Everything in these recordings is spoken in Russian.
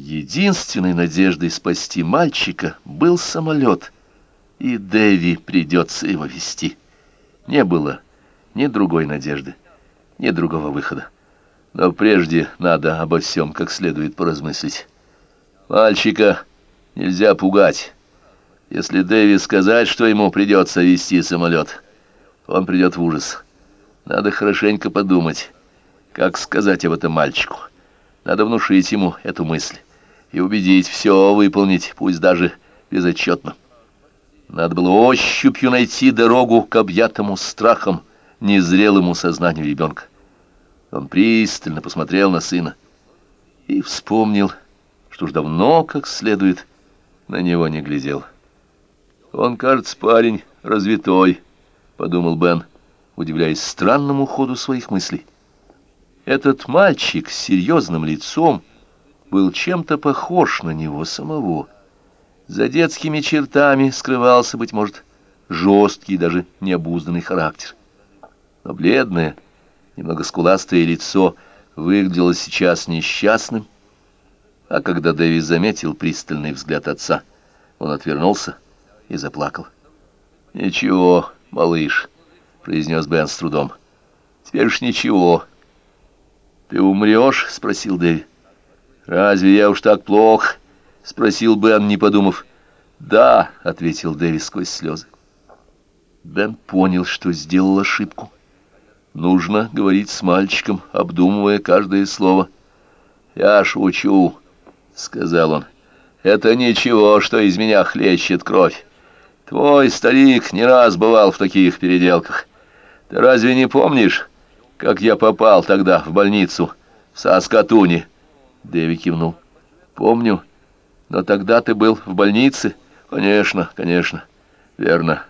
Единственной надеждой спасти мальчика был самолет, и Дэви придется его вести. Не было ни другой надежды, ни другого выхода. Но прежде надо обо всем как следует поразмыслить. Мальчика нельзя пугать. Если Дэви сказать, что ему придется вести самолет, он придет в ужас. Надо хорошенько подумать, как сказать об этом мальчику. Надо внушить ему эту мысль и убедить все выполнить, пусть даже безотчетно. Надо было ощупью найти дорогу к объятому страхом незрелому сознанию ребенка. Он пристально посмотрел на сына и вспомнил, что уж давно как следует на него не глядел. «Он, кажется, парень развитой», — подумал Бен, удивляясь странному ходу своих мыслей. Этот мальчик с серьезным лицом был чем-то похож на него самого. За детскими чертами скрывался, быть может, жесткий, даже необузданный характер. Но бледное, немного скуластое лицо выглядело сейчас несчастным, а когда Дэвис заметил пристальный взгляд отца, он отвернулся и заплакал. «Ничего, малыш», — произнес Бен с трудом. «Теперь уж ничего». «Ты умрешь?» — спросил Дэви. «Разве я уж так плох?» — спросил Бен, не подумав. «Да», — ответил Дэви сквозь слезы. Бен понял, что сделал ошибку. Нужно говорить с мальчиком, обдумывая каждое слово. «Я шучу», — сказал он. «Это ничего, что из меня хлещет кровь. Твой старик не раз бывал в таких переделках. Ты разве не помнишь, как я попал тогда в больницу в Саскатуне?» Дэви кивнул. «Помню. Но тогда ты был в больнице?» «Конечно, конечно. Верно».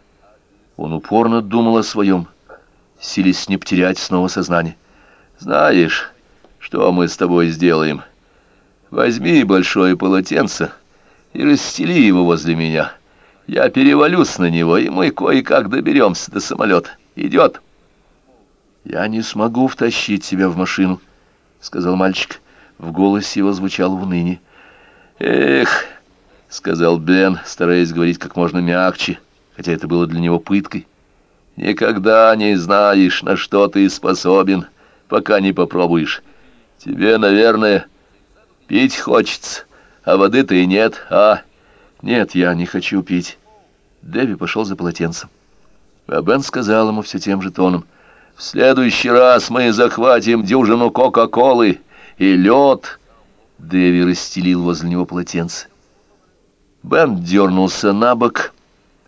Он упорно думал о своем, силясь не потерять снова сознание. «Знаешь, что мы с тобой сделаем? Возьми большое полотенце и расстели его возле меня». Я перевалюсь на него, и мы кое-как доберемся до самолета. Идет?» «Я не смогу втащить тебя в машину», — сказал мальчик. В голосе его звучало уныние. «Эх», — сказал Бен, стараясь говорить как можно мягче, хотя это было для него пыткой. «Никогда не знаешь, на что ты способен, пока не попробуешь. Тебе, наверное, пить хочется, а воды-то и нет, а...» «Нет, я не хочу пить». Дэви пошел за полотенцем. А Бен сказал ему все тем же тоном. «В следующий раз мы захватим дюжину Кока-Колы и лед». Дэви расстелил возле него полотенце. Бен дернулся на бок.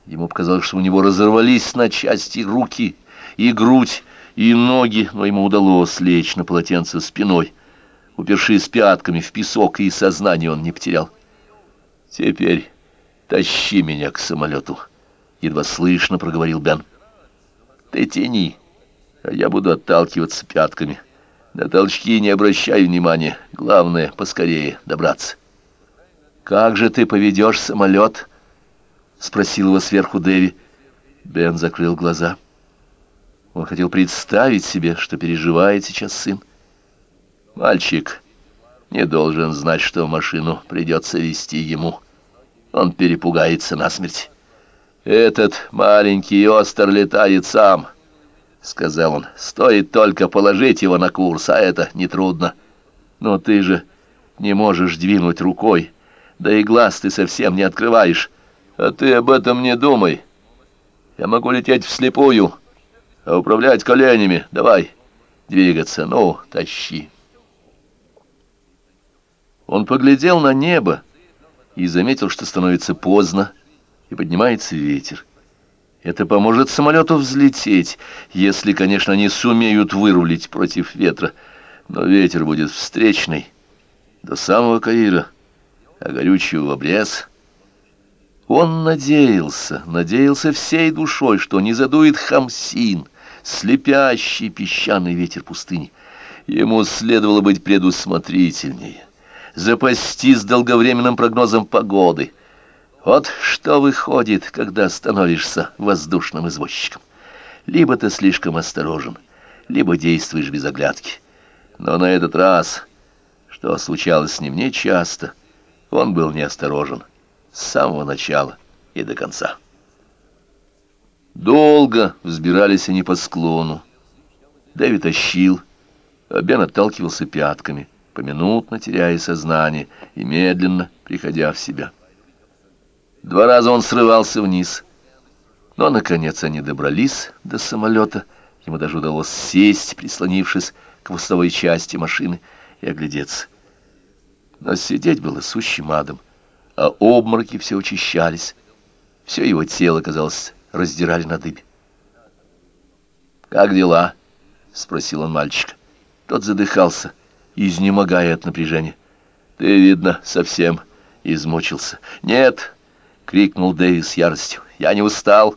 Ему показалось, что у него разорвались на части руки и грудь, и ноги, но ему удалось лечь на полотенце спиной. Упершись пятками в песок, и сознание он не потерял. «Теперь тащи меня к самолету». — едва слышно проговорил Бен. «Ты тяни, а я буду отталкиваться пятками. На толчки не обращай внимания. Главное, поскорее добраться». «Как же ты поведешь самолет?» — спросил его сверху Дэви. Бен закрыл глаза. Он хотел представить себе, что переживает сейчас сын. Мальчик не должен знать, что машину придется вести ему. Он перепугается насмерть. «Этот маленький остер летает сам», — сказал он. «Стоит только положить его на курс, а это нетрудно. Но ты же не можешь двинуть рукой, да и глаз ты совсем не открываешь. А ты об этом не думай. Я могу лететь вслепую, а управлять коленями. Давай двигаться, ну, тащи». Он поглядел на небо и заметил, что становится поздно, и поднимается ветер. Это поможет самолету взлететь, если, конечно, они сумеют вырулить против ветра. Но ветер будет встречный до самого Каира, а горючего в обрез. Он надеялся, надеялся всей душой, что не задует хамсин, слепящий песчаный ветер пустыни. Ему следовало быть предусмотрительнее, запастись долговременным прогнозом погоды — вот что выходит, когда становишься воздушным извозчиком. Либо ты слишком осторожен, либо действуешь без оглядки. Но на этот раз, что случалось с ним нечасто, Он был неосторожен с самого начала и до конца. Долго взбирались они по склону. Дэвид тащил, а Бен отталкивался пятками, поминутно теряя сознание и медленно приходя в себя. Два раза он срывался вниз, но, наконец, они добрались до самолета. Ему даже удалось сесть, прислонившись к хвостовой части машины, и оглядеться. Но сидеть было сущим адом, а обмороки все учащались. Все его тело, казалось, раздирали на дыбе. «Как дела?» — спросил он мальчика. Тот задыхался, изнемогая от напряжения. «Ты, видно, совсем измучился». «Нет!» — крикнул Дэвис с яростью. «Я не устал!»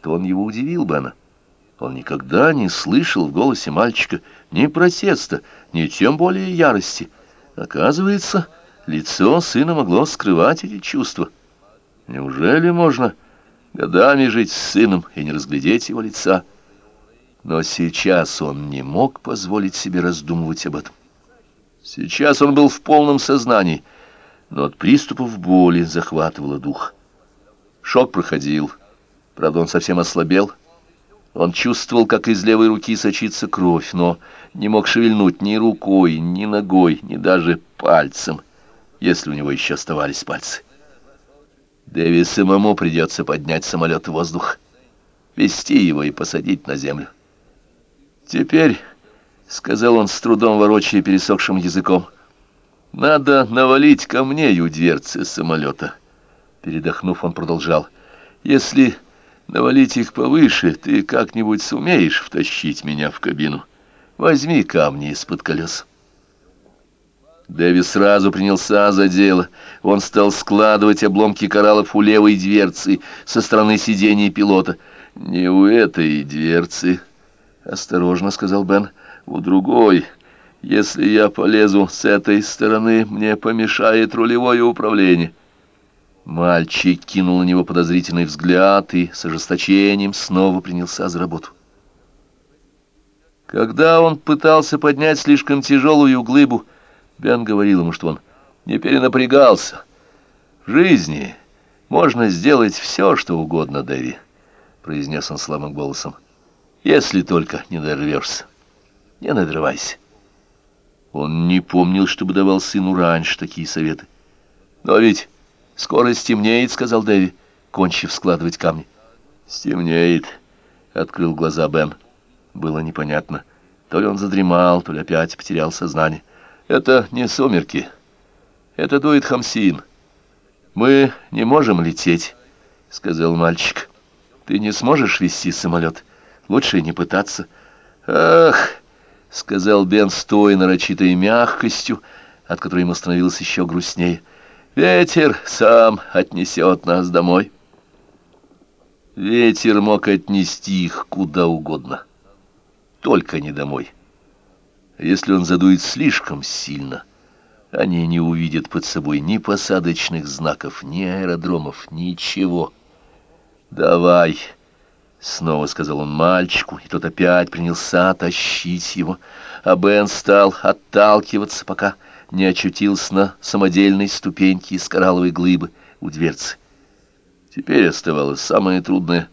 То он его удивил, Бена. Он никогда не слышал в голосе мальчика ни протеста, ни тем более ярости. Оказывается, лицо сына могло скрывать эти чувства. Неужели можно годами жить с сыном и не разглядеть его лица? Но сейчас он не мог позволить себе раздумывать об этом. Сейчас он был в полном сознании, но от приступов боли захватывало дух. Шок проходил, правда, он совсем ослабел, он чувствовал, как из левой руки сочится кровь, но не мог шевельнуть ни рукой, ни ногой, ни даже пальцем, если у него еще оставались пальцы. Дэви самому придется поднять самолет в воздух, вести его и посадить на землю. «Теперь», — сказал он с трудом ворочая пересохшим языком, — «надо навалить камней у дверцы самолета». Передохнув, он продолжал, «если...» Навалить их повыше, ты как-нибудь сумеешь втащить меня в кабину. Возьми камни из-под колес. Дэви сразу принялся за дело. Он стал складывать обломки кораллов у левой дверцы со стороны сидения пилота. «Не у этой дверцы», — осторожно сказал Бен, — «у другой. Если я полезу с этой стороны, мне помешает рулевое управление». Мальчик кинул на него подозрительный взгляд и с ожесточением снова принялся за работу. Когда он пытался поднять слишком тяжелую глыбу, Бен говорил ему, что он не перенапрягался. В жизни можно сделать все, что угодно, Дэви, произнес он слабым голосом, если только не дорвешься. Не надрывайся. Он не помнил, чтобы давал сыну раньше такие советы. Но ведь «Скоро стемнеет», — сказал Дэви, кончив складывать камни. «Стемнеет», — открыл глаза Бен. Было непонятно, то ли он задремал, то ли опять потерял сознание. «Это не сумерки. Это дует Хамсин. Мы не можем лететь», — сказал мальчик. «Ты не сможешь вести самолет. Лучше не пытаться». «Ах!» — сказал Бен с той нарочитой мягкостью, от которой ему становилось еще грустнее — Ветер сам отнесет нас домой. Ветер мог отнести их куда угодно, только не домой. Если он задует слишком сильно, они не увидят под собой ни посадочных знаков, ни аэродромов, ничего. «Давай!» — снова сказал он мальчику, и тот опять принялся тащить его, а Бен стал отталкиваться, пока не очутился на самодельной ступеньке из коралловой глыбы у дверцы. Теперь оставалось самое трудное,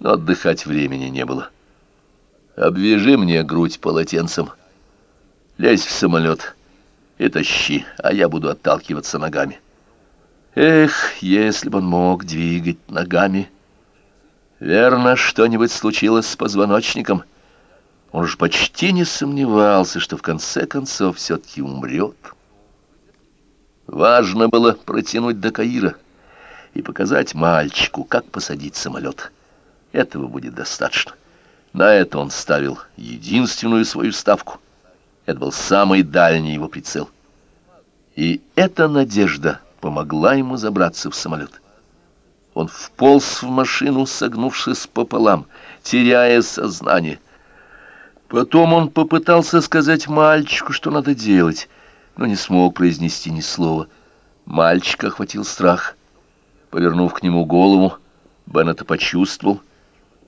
но отдыхать времени не было. «Обвяжи мне грудь полотенцем, лезь в самолет и тащи, а я буду отталкиваться ногами». Эх, если бы он мог двигать ногами! Верно, что-нибудь случилось с позвоночником — он уж почти не сомневался, что в конце концов все-таки умрет. Важно было протянуть до Каира и показать мальчику, как посадить самолет. Этого будет достаточно. На это он ставил единственную свою ставку. Это был самый дальний его прицел. И эта надежда помогла ему забраться в самолет. Он вполз в машину, согнувшись пополам, теряя сознание — Потом он попытался сказать мальчику, что надо делать, но не смог произнести ни слова. Мальчика охватил страх. Повернув к нему голову, Бен почувствовал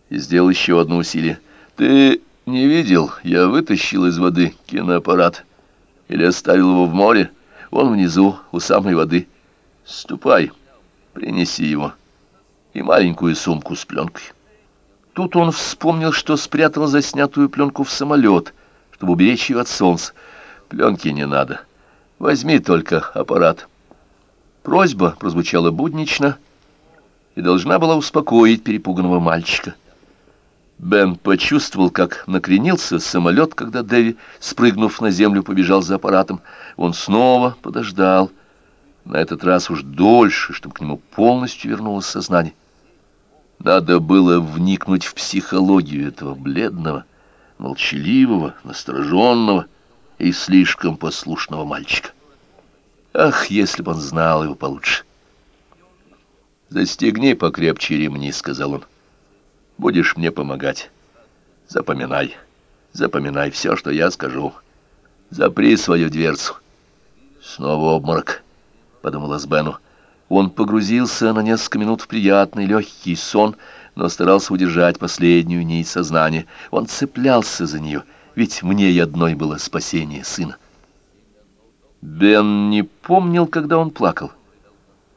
и сделал еще одно усилие. «Ты не видел? Я вытащил из воды киноаппарат. Или оставил его в море? Он внизу, у самой воды. Ступай, принеси его. И маленькую сумку с пленкой. Тут он вспомнил, что спрятал заснятую пленку в самолет, чтобы уберечь ее от солнца. Пленки не надо. Возьми только аппарат. Просьба прозвучала буднично и должна была успокоить перепуганного мальчика. Бен почувствовал, как накренился самолет, когда Дэви, спрыгнув на землю, побежал за аппаратом. Он снова подождал, на этот раз уж дольше, чтобы к нему полностью вернулось сознание. Надо было вникнуть в психологию этого бледного, молчаливого, настороженного и слишком послушного мальчика. Ах, если бы он знал его получше! «Застегни покрепче ремни», — сказал он. Будешь мне помогать. Запоминай, запоминай все, что я скажу. Запри свою дверцу. Снова обморок, — подумала Бену. Он погрузился на несколько минут в приятный легкий сон, но старался удержать последнюю нить сознания. Он цеплялся за нее, ведь мне и одной было спасение сына. Бен не помнил, когда он плакал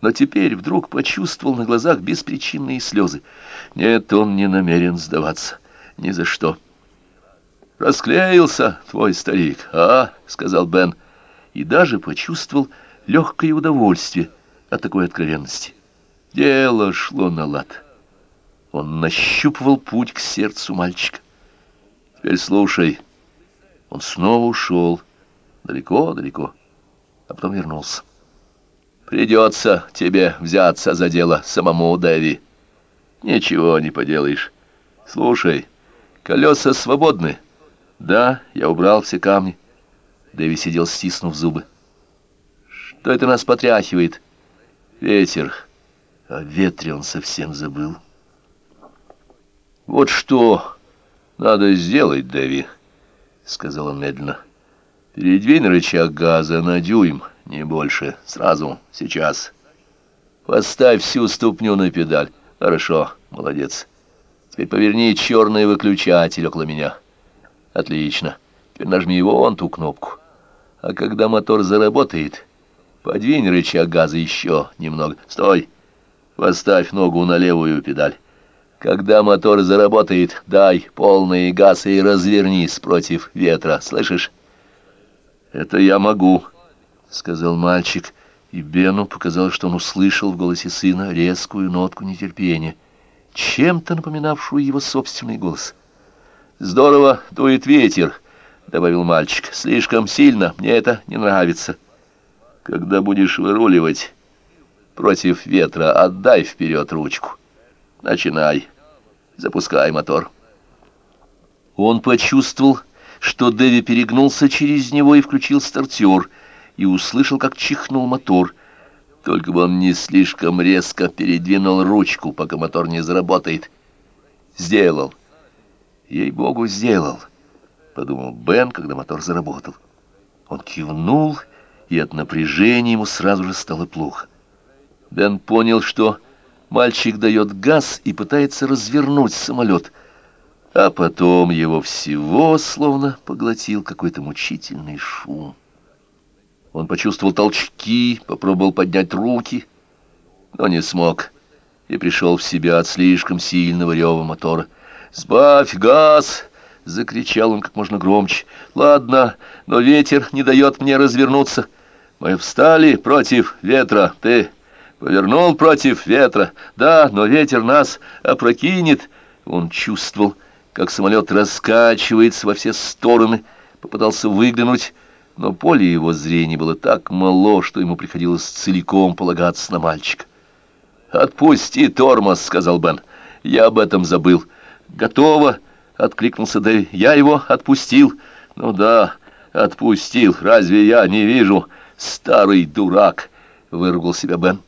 но теперь вдруг почувствовал на глазах беспричинные слезы. Нет, он не намерен сдаваться. Ни за что. «Расклеился твой старик, а?» — сказал Бен. И даже почувствовал легкое удовольствие от такой откровенности. Дело шло на лад. Он нащупывал путь к сердцу мальчика. «Теперь слушай». Он снова ушел. Далеко-далеко. А потом вернулся. Придется тебе взяться за дело самому, Дэви. Ничего не поделаешь. Слушай, колеса свободны. Да, я убрал все камни. Дэви сидел, стиснув зубы. Что это нас потряхивает? Ветер. О ветре он совсем забыл. Вот что надо сделать, Дэви, сказал он медленно. Передвинь рычаг газа на дюйм не больше. Сразу, сейчас. Поставь всю ступню на педаль. Хорошо, молодец. Теперь поверни черный выключатель около меня. Отлично. Теперь нажми вон ту кнопку. А когда мотор заработает, подвинь рычаг газа еще немного. Стой. Поставь ногу на левую педаль. Когда мотор заработает, дай полный газ и развернись против ветра. Слышишь? Это я могу. — сказал мальчик, и Бену показалось, что он услышал в голосе сына резкую нотку нетерпения, чем-то напоминавшую его собственный голос. «Здорово дует ветер», — добавил мальчик, — «слишком сильно, мне это не нравится». «Когда будешь выруливать против ветра, отдай вперед ручку. Начинай, запускай мотор». Он почувствовал, что Дэви перегнулся через него и включил стартер — и услышал, как чихнул мотор. Только бы он не слишком резко передвинул ручку, пока мотор не заработает. Сделал. Ей-богу, сделал, — подумал Бен, когда мотор заработал. Он кивнул, и от напряжения ему сразу же стало плохо. Бен понял, что мальчик дает газ и пытается развернуть самолет, а потом его всего словно поглотил какой-то мучительный шум. Он почувствовал толчки, попробовал поднять руки, но не смог и пришел в себя от слишком сильного рева мотора. «Сбавь газ!» — закричал он как можно громче. «Ладно, но ветер не дает мне развернуться. Мы встали против ветра. Ты повернул против ветра. Да, но ветер нас опрокинет». Он чувствовал, как самолет раскачивается во все стороны, попытался выглянуть, но поле его зрения было так мало, что ему приходилось целиком полагаться на мальчика. «Отпусти тормоз», — сказал Бен. «Я об этом забыл». «Готово», — откликнулся Дэви. «Я его отпустил». «Ну да, отпустил. Разве я не вижу?» «Старый дурак», — выругал себя Бен.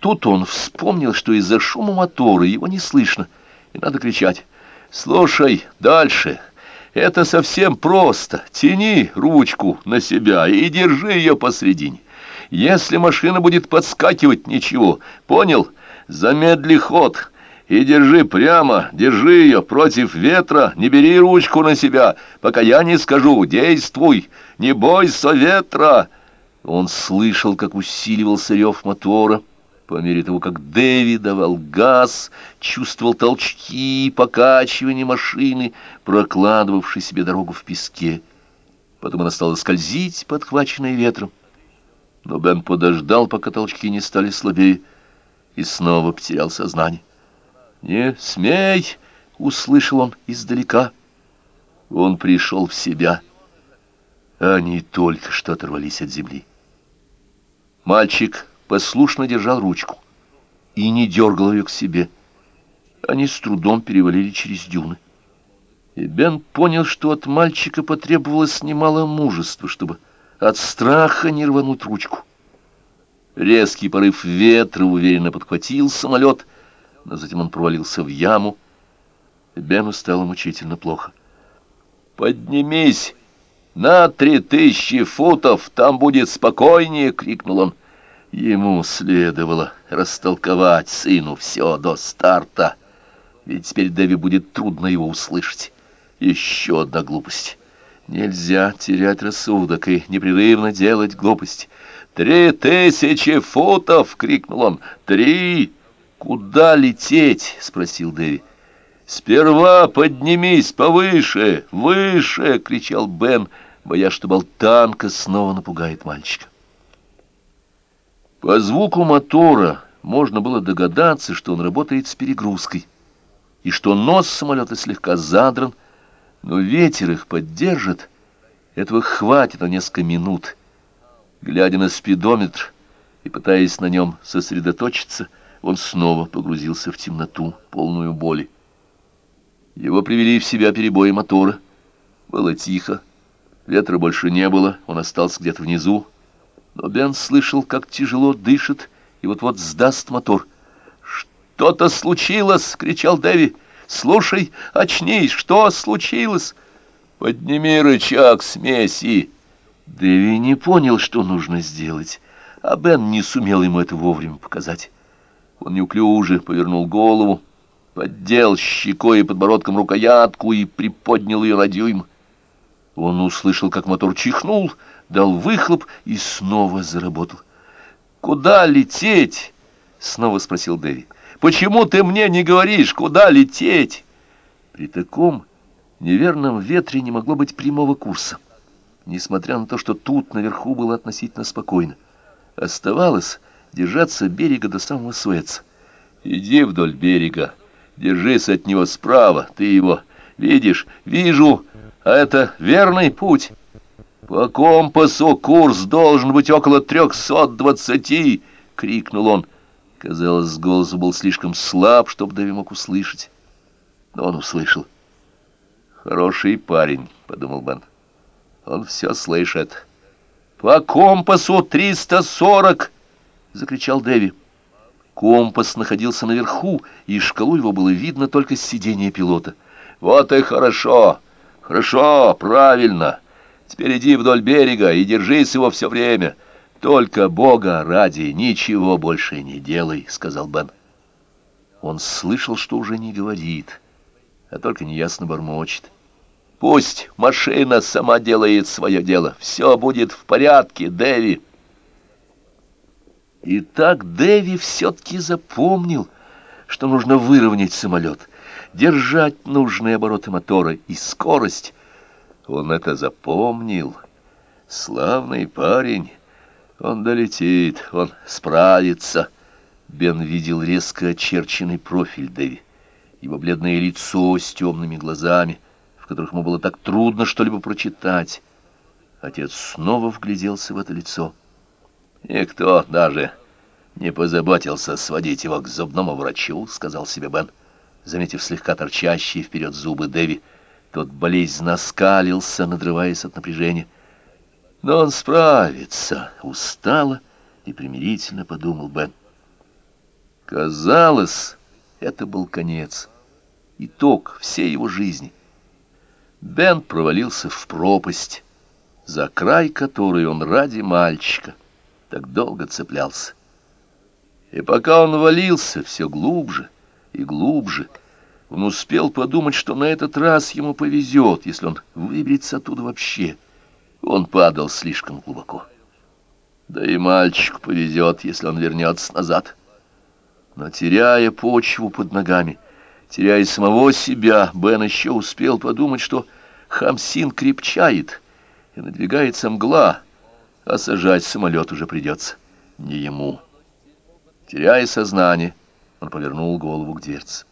Тут он вспомнил, что из-за шума мотора его не слышно, и надо кричать. «Слушай, дальше». Это совсем просто. Тяни ручку на себя и держи ее посредине. Если машина будет подскакивать, ничего. Понял? Замедли ход и держи прямо, держи ее против ветра, не бери ручку на себя, пока я не скажу «действуй», не бойся ветра. Он слышал, как усиливался рев мотора, по мере того, как Дэви давал газ, чувствовал толчки и покачивание машины, прокладывавшей себе дорогу в песке. Потом она стала скользить, подхваченная ветром. Но Бен подождал, пока толчки не стали слабее, и снова потерял сознание. «Не смей!» — услышал он издалека. Он пришел в себя. Они только что оторвались от земли. Мальчик послушно держал ручку и не дергал ее к себе. Они с трудом перевалили через дюны. И Бен понял, что от мальчика потребовалось немало мужества, чтобы от страха не рвануть ручку. Резкий порыв ветра уверенно подхватил самолет, но затем он провалился в яму, Бену стало мучительно плохо. «Поднимись на три тысячи футов, там будет спокойнее!» — крикнул он. Ему следовало растолковать сыну все до старта, ведь теперь Дэви будет трудно его услышать. Еще одна глупость. Нельзя терять рассудок и непрерывно делать глупость. «Три тысячи футов!» — крикнул он. «Три!» «Куда лететь?» — спросил Дэви. «Сперва поднимись повыше, выше!» — кричал Бен, боясь, что болтанка снова напугает мальчика. По звуку мотора можно было догадаться, что он работает с перегрузкой, и что нос самолета слегка задран, но ветер их поддержит. Этого хватит на несколько минут. Глядя на спидометр и пытаясь на нем сосредоточиться, он снова погрузился в темноту, полную боли. Его привели в себя перебои мотора. Было тихо, ветра больше не было, он остался где-то внизу, но Бен слышал, как тяжело дышит, и вот-вот сдаст мотор. «Что-то случилось!» — кричал Дэви. «Слушай, очнись, что случилось?» «Подними рычаг смеси!» Дэви не понял, что нужно сделать, а Бен не сумел ему это вовремя показать. Он неуклюже повернул голову, поддел щекой и подбородком рукоятку и приподнял ее на дюйм. Он услышал, как мотор чихнул, дал выхлоп и снова заработал. «Куда лететь?» — снова спросил Дэви. «Почему ты мне не говоришь, куда лететь?» При таком неверном ветре не могло быть прямого курса, несмотря на то, что тут наверху было относительно спокойно. Оставалось держаться берега до самого Суэца. «Иди вдоль берега, держись от него справа, ты его видишь?» «Вижу!» А это верный путь. По компасу курс должен быть около трехсот двадцати, — крикнул он. Казалось, голос был слишком слаб, чтобы Дэви мог услышать. Но он услышал. «Хороший парень», — подумал Бен. «Он все слышит». «По компасу триста сорок!» — закричал Дэви. Компас находился наверху, и шкалу его было видно только с сидения пилота. «Вот и хорошо!» «Хорошо, правильно. Теперь иди вдоль берега и держись его все время. Только Бога ради ничего больше не делай», — сказал Бен. Он слышал, что уже не говорит, а только неясно бормочет. «Пусть машина сама делает свое дело. Все будет в порядке, Дэви». И так Дэви все-таки запомнил, что нужно выровнять самолет — держать нужные обороты мотора и скорость. Он это запомнил. Славный парень. Он долетит, он справится. Бен видел резко очерченный профиль Дэви. Его бледное лицо с темными глазами, в которых ему было так трудно что-либо прочитать. Отец снова вгляделся в это лицо. «Никто даже не позаботился сводить его к зубному врачу», — сказал себе Бен заметив слегка торчащие вперед зубы Дэви. Тот болезненно оскалился, надрываясь от напряжения. Но он справится, устало и примирительно подумал Бен. Казалось, это был конец, итог всей его жизни. Бен провалился в пропасть, за край которой он ради мальчика так долго цеплялся. И пока он валился все глубже, и глубже. Он успел подумать, что на этот раз ему повезет, если он выберется оттуда вообще. Он падал слишком глубоко. Да и мальчику повезет, если он вернется назад. Но теряя почву под ногами, теряя самого себя, Бен еще успел подумать, что Хамсин крепчает, и надвигается мгла, а сажать самолет уже придется не ему. Теряя сознание, он повернул голову к дверце.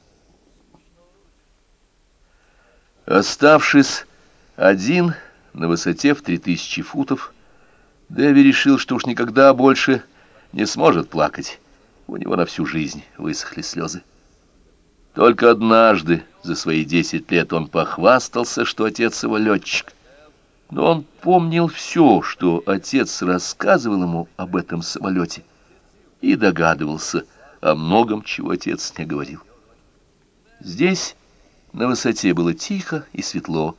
Оставшись один на высоте в три тысячи футов, Дэви решил, что уж никогда больше не сможет плакать. У него на всю жизнь высохли слезы. Только однажды за свои десять лет он похвастался, что отец его летчик. Но он помнил все, что отец рассказывал ему об этом самолете, и догадывался о многом, чего отец не говорил. Здесь, на высоте, было тихо и светло.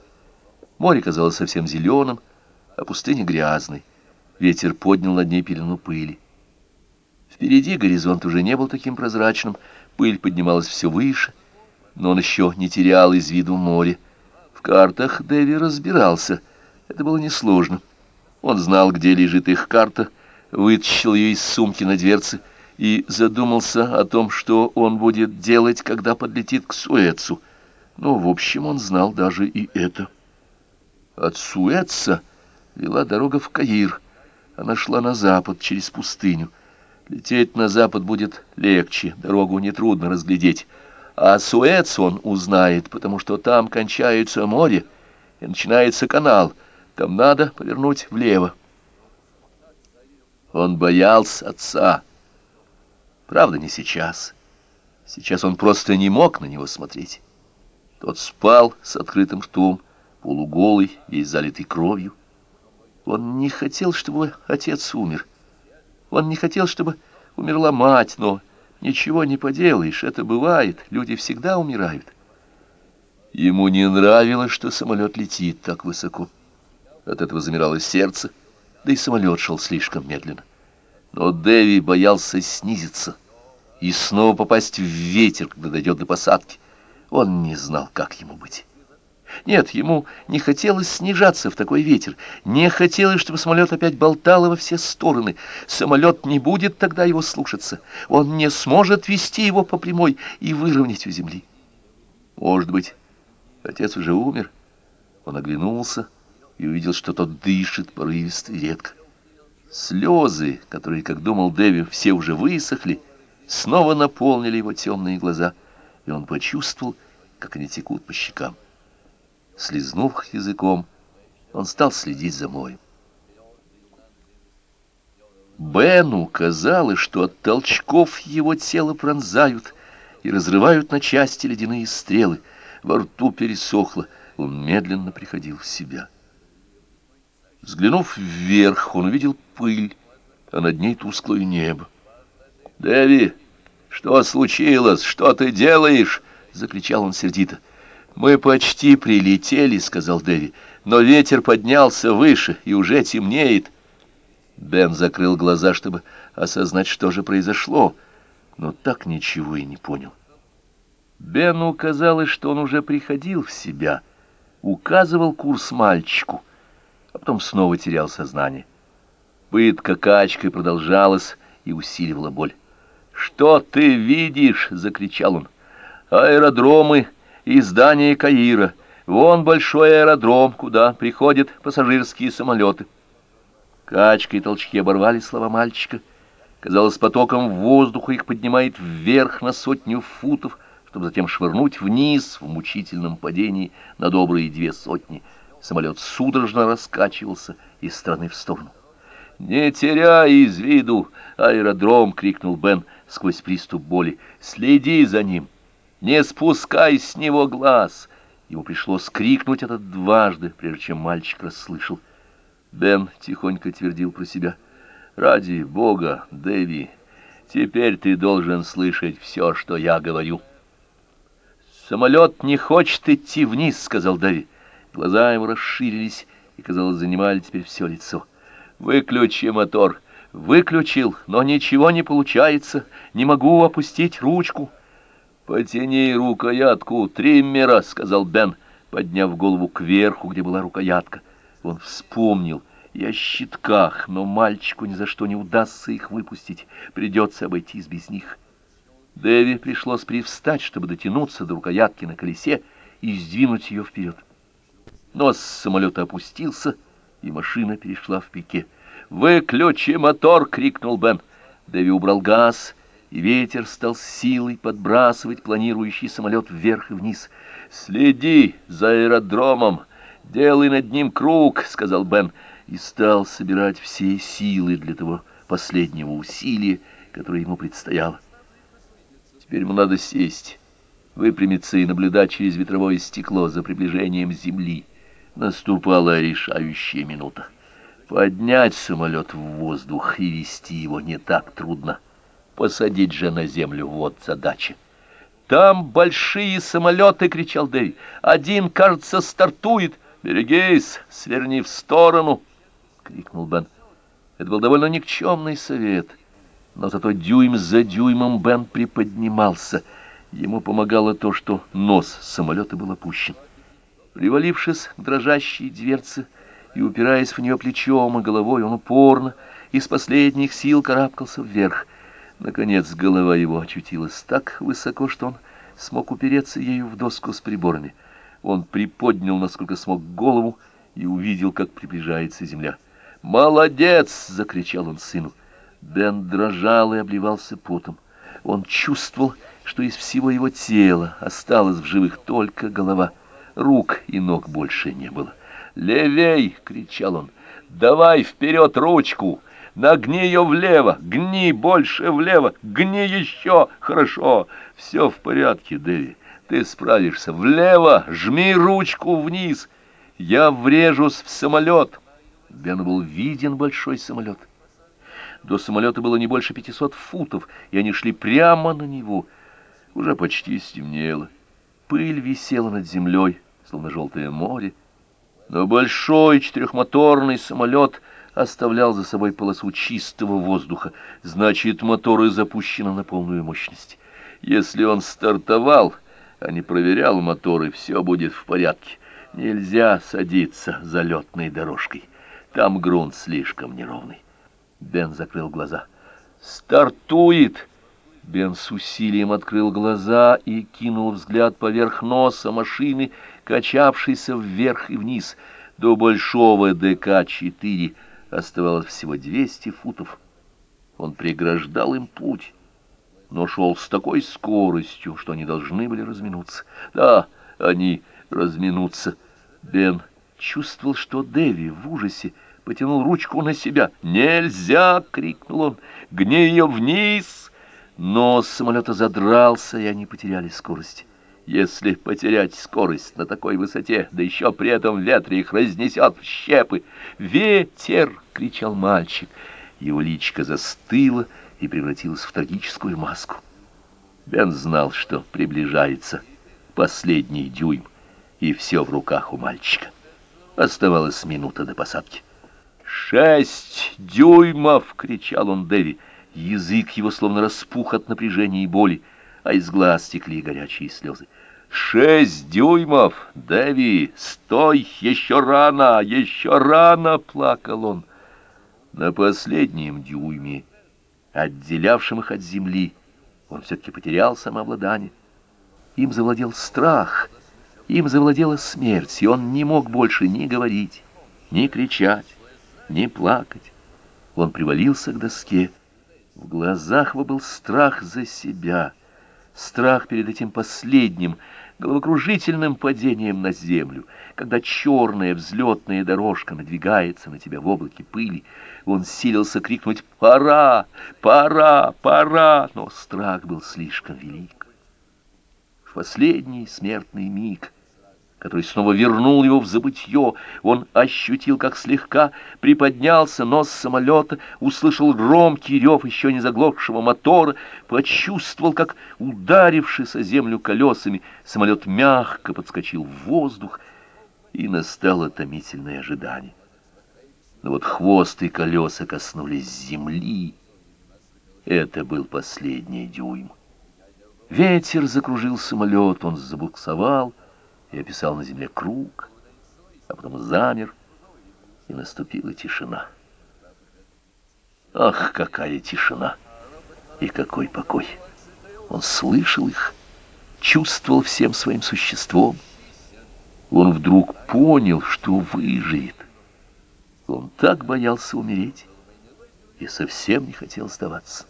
Море казалось совсем зеленым, а пустыня грязной. Ветер поднял над ней пелену пыли. Впереди горизонт уже не был таким прозрачным, пыль поднималась все выше, но он еще не терял из виду море. В картах Дэви разбирался, это было несложно. Он знал, где лежит их карта, вытащил ее из сумки на дверце и задумался о том, что он будет делать, когда подлетит к Суэцу. Но, в общем, он знал даже и это. От Суэца вела дорога в Каир — она шла на запад, через пустыню. Лететь на запад будет легче, дорогу нетрудно разглядеть. А Суэц он узнает, потому что там кончается море и начинается канал. Там надо повернуть влево. Он боялся отца. Правда, не сейчас. Сейчас он просто не мог на него смотреть. Тот спал с открытым ртом, полуголый, весь залитый кровью. Он не хотел, чтобы отец умер. Он не хотел, чтобы умерла мать, но ничего не поделаешь, это бывает, люди всегда умирают. Ему не нравилось, что самолет летит так высоко. От этого замирало сердце, да и самолет шел слишком медленно. Но Дэви боялся снизиться и снова попасть в ветер, когда дойдет до посадки. Он не знал, как ему быть. Нет, ему не хотелось снижаться в такой ветер, не хотелось, чтобы самолет опять болтал во все стороны. Самолет не будет тогда его слушаться, он не сможет вести его по прямой и выровнять у земли. Может быть, отец уже умер? Он оглянулся и увидел, что тот дышит порывисто и редко. Слезы, которые, как думал Дэви, все уже высохли, снова наполнили его темные глаза, и он почувствовал, как они текут по щекам. Слизнув языком, он стал следить за морем. Бену казалось, что от толчков его тело пронзают и разрывают на части ледяные стрелы. Во рту пересохло, он медленно приходил в себя. Взглянув вверх, он увидел пыль, а над ней тусклое небо. «Дэви, что случилось? Что ты делаешь?» — закричал он сердито. «Мы почти прилетели», — сказал Дэви, — «но ветер поднялся выше, и уже темнеет». Бен закрыл глаза, чтобы осознать, что же произошло, но так ничего и не понял. Бену казалось, что он уже приходил в себя, указывал курс мальчику, а потом снова терял сознание. Пытка качкой продолжалась и усиливала боль. «Что ты видишь?» — закричал он. «Аэродромы!» и здание Каира. Вон большой аэродром, куда приходят пассажирские самолеты. Качка и толчки оборвали слова мальчика. Казалось, потоком воздуха их поднимает вверх на сотню футов, чтобы затем швырнуть вниз в мучительном падении на добрые две сотни. Самолет судорожно раскачивался из стороны в сторону. «Не теряй из виду аэродром!» — крикнул Бен сквозь приступ боли. «Следи за ним!» Не спускай с него глаз!» Ему пришлось крикнуть это дважды, прежде чем мальчик расслышал. Бен тихонько твердил про себя. «Ради Бога, Дэви, теперь ты должен слышать все, что я говорю». «Самолет не хочет идти вниз», — сказал Дэви. Глаза его расширились и, казалось, занимали теперь все лицо. «Выключи мотор». «Выключил, но ничего не получается. Не могу опустить ручку». «Потяни рукоятку триммера», — сказал Бен, подняв голову кверху, где была рукоятка. Он вспомнил и о щитках, но мальчику ни за что не удастся их выпустить, придется обойтись без них. Дэви пришлось привстать, чтобы дотянуться до рукоятки на колесе и сдвинуть ее вперед. Нос самолета опустился, и машина перешла в пике. «Выключи мотор!» — крикнул Бен. Дэви убрал газ, и ветер стал силой подбрасывать планирующий самолет вверх и вниз. «Следи за аэродромом! Делай над ним круг!» — сказал Бен, и стал собирать все силы для того последнего усилия, которое ему предстояло. Теперь ему надо сесть, выпрямиться и наблюдать через ветровое стекло за приближением Земли. Наступала решающая минута. Поднять самолет в воздух и вести его не так трудно. Посадить же на землю — вот задача. «Там большие самолеты!» — кричал Дэви. «Один, кажется, стартует. Берегись, сверни в сторону!» — крикнул Бен. Это был довольно никчемный совет — но зато дюйм за дюймом Бен приподнимался. Ему помогало то, что нос самолета был опущен. Привалившись к дрожащей дверце и упираясь в нее плечом и головой, он упорно из последних сил карабкался вверх. Наконец голова его очутилась так высоко, что он смог упереться ею в доску с приборами. Он приподнял, насколько смог, голову и увидел, как приближается земля. «Молодец!» — закричал он сыну. Бен дрожал и обливался потом. Он чувствовал, что из всего его тела осталась в живых только голова. Рук и ног больше не было. «Левей!» — кричал он. «Давай вперед ручку! Нагни ее влево! Гни больше влево! Гни еще! Хорошо! Все в порядке, Дэви. Ты справишься. Влево! Жми ручку вниз! Я врежусь в самолет!» Бену был виден большой самолет. До самолета было не больше пятисот футов, и они шли прямо на него. Уже почти стемнело. Пыль висела над землей, словно желтое море. Но большой четырехмоторный самолет оставлял за собой полосу чистого воздуха. Значит, моторы запущены на полную мощность. Если он стартовал, а не проверял моторы, все будет в порядке. Нельзя садиться за летной дорожкой. Там грунт слишком неровный. Бен закрыл глаза. «Стартует!» Бен с усилием открыл глаза и кинул взгляд поверх носа машины, качавшейся вверх и вниз. До большого ДК-4 оставалось всего 200 футов. Он преграждал им путь, но шел с такой скоростью, что они должны были разминуться. Да, они разминутся. Бен чувствовал, что Дэви в ужасе потянул ручку на себя. «Нельзя!» — крикнул он. «Гни ее вниз!» Но самолета задрался, и они потеряли скорость. Если потерять скорость на такой высоте, да еще при этом ветре их разнесет в щепы. «Ветер!» — кричал мальчик. Его личико застыло и превратилось в трагическую маску. Бен знал, что приближается последний дюйм, и все в руках у мальчика. Оставалась минута до посадки. «Шесть дюймов!» — кричал он Дэви. Язык его словно распух от напряжения и боли, а из глаз текли горячие слезы. «Шесть дюймов! Дэви, стой! Еще рано! Еще рано!» — плакал он. На последнем дюйме, отделявшем их от земли, он все-таки потерял самообладание. Им завладел страх, им завладела смерть, и он не мог больше ни говорить, ни кричать не плакать. Он привалился к доске. В глазах его был страх за себя, страх перед этим последним, головокружительным падением на землю, когда черная взлетная дорожка надвигается на тебя в облаке пыли. Он силился крикнуть «Пора! Пора! Пора!», но страх был слишком велик. В последний смертный миг — который снова вернул его в забытье. Он ощутил, как слегка приподнялся нос самолета, услышал громкий рев еще не заглохшего мотора, почувствовал, как, ударившись о землю колесами, самолет мягко подскочил в воздух, и настало томительное ожидание. Но вот хвост и колеса коснулись земли. Это был последний дюйм. Ветер закружил самолет, он забуксовал, и описал на земле круг, а потом замер. и наступила тишина. Ах, какая тишина! И какой покой! Он слышал их, чувствовал всем своим существом. Он вдруг понял, что выживет. Он так боялся умереть и совсем не хотел сдаваться.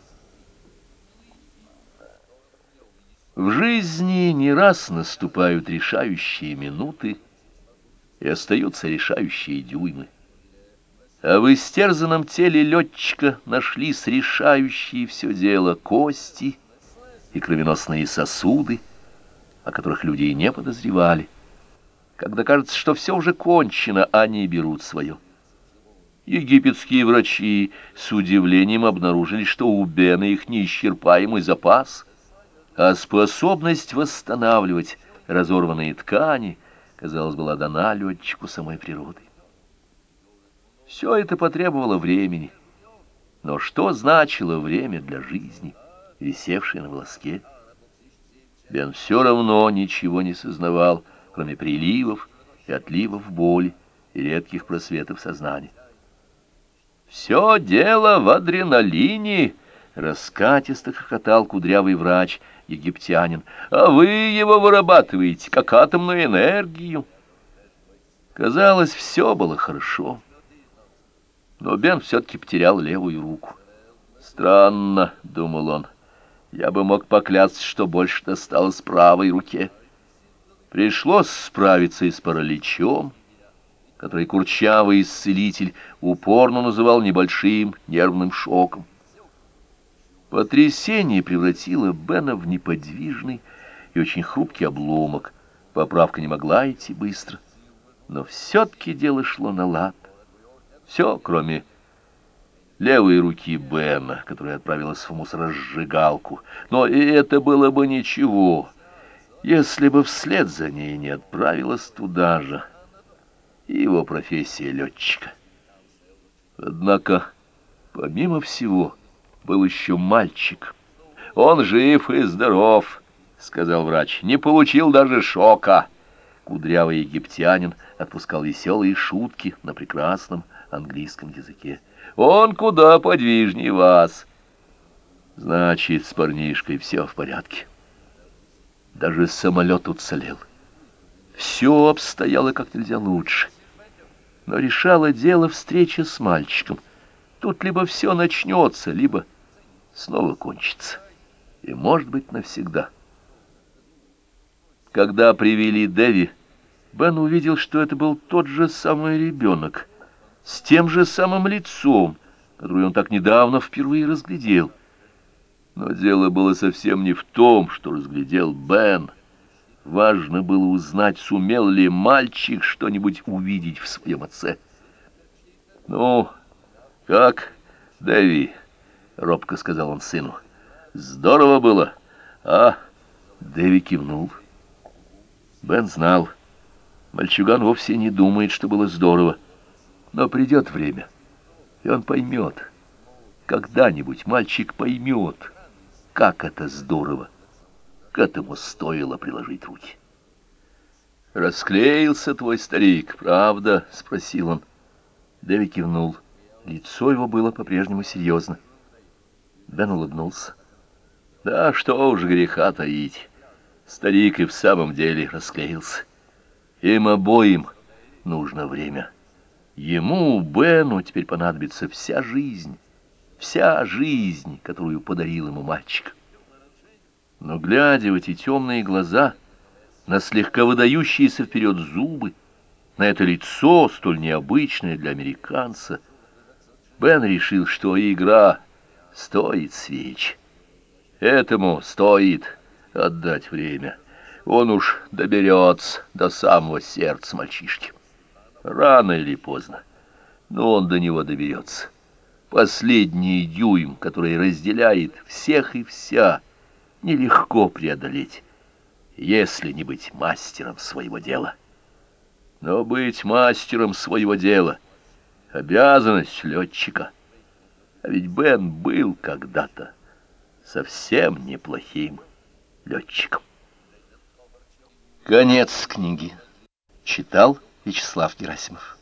В жизни не раз наступают решающие минуты и остаются решающие дюймы. А в истерзанном теле летчика нашлись решающие все дело кости и кровеносные сосуды, о которых люди и не подозревали. Когда кажется, что все уже кончено, они берут свое. Египетские врачи с удивлением обнаружили, что у Бена их неисчерпаемый запас, а способность восстанавливать разорванные ткани, казалось, была дана летчику самой природой. Все это потребовало времени. Но что значило время для жизни, висевшей на волоске? Бен все равно ничего не сознавал, кроме приливов и отливов боли и редких просветов сознания. «Все дело в адреналине!» — раскатисто хохотал кудрявый врач, египтянин. «А вы его вырабатываете, как атомную энергию!» Казалось, все было хорошо но Бен все-таки потерял левую руку. «Странно», — думал он, — «я бы мог поклясться, что больше досталось правой руке». Пришлось справиться и с параличом, который курчавый исцелитель упорно называл небольшим нервным шоком. Потрясение превратило Бена в неподвижный и очень хрупкий обломок. Поправка не могла идти быстро, но все-таки дело шло на лад. Все, кроме левой руки Бена, которая отправилась в мусоросжигалку. Но и это было бы ничего, если бы вслед за ней не отправилась туда же его профессия летчика. Однако, помимо всего, был еще мальчик. «Он жив и здоров», — сказал врач, — «не получил даже шока». Кудрявый египтянин отпускал веселые шутки на прекрасном английском языке. «Он куда подвижнее вас!» «Значит, с парнишкой все в порядке. Даже самолет уцелел. Все обстояло как нельзя лучше. Но решало дело встреча с мальчиком. Тут либо все начнется, либо снова кончится. И, может быть, навсегда». Когда привели Дэви, Бен увидел, что это был тот же самый ребенок, с тем же самым лицом, которое он так недавно впервые разглядел. Но дело было совсем не в том, что разглядел Бен. Важно было узнать, сумел ли мальчик что-нибудь увидеть в своем отце. «Ну, как, Дэви?» — робко сказал он сыну. «Здорово было, а?» Дэви кивнул. Бен знал. Мальчуган вовсе не думает, что было здорово. Но придет время, и он поймет. Когда-нибудь мальчик поймет, как это здорово. К этому стоило приложить руки. «Расклеился твой старик, правда?» — спросил он. Дэви кивнул. Лицо его было по-прежнему серьезно. Бен улыбнулся. «Да что уж греха таить». Старик и в самом деле расклеился. Им обоим нужно время. Ему, Бену, теперь понадобится вся жизнь, вся жизнь, которую подарил ему мальчик. Но, глядя в эти темные глаза, на слегка выдающиеся вперед зубы, на это лицо, столь необычное для американца, Бен решил, что игра стоит свеч. Этому стоит отдать время. Он уж доберется до самого сердца мальчишки. Рано или поздно, но он до него доберется. Последний дюйм, который разделяет всех и вся, нелегко преодолеть, если не быть мастером своего дела. Но быть мастером своего дела — обязанность летчика. А ведь Бен был когда-то совсем неплохим летчиком. Конец книги. Читал Вячеслав Герасимов.